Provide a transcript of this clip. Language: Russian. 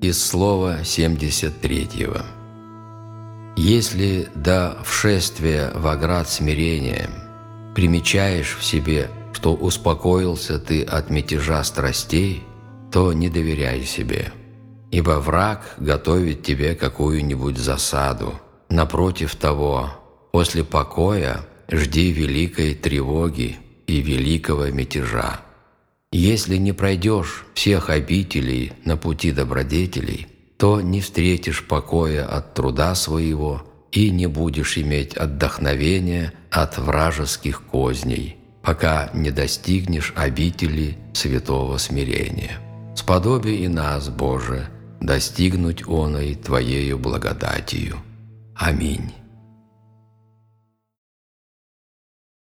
из слова 73. Если до вшествия в оград смирения примечаешь в себе, что успокоился ты от мятежа страстей, то не доверяй себе, ибо враг готовит тебе какую-нибудь засаду. Напротив того, после покоя жди великой тревоги и великого мятежа. Если не пройдешь всех обителей на пути добродетелей, то не встретишь покоя от труда своего и не будешь иметь отдохновения от вражеских козней, пока не достигнешь обители святого смирения. Сподоби и нас, Боже, достигнуть оной Твоею благодатью. Аминь.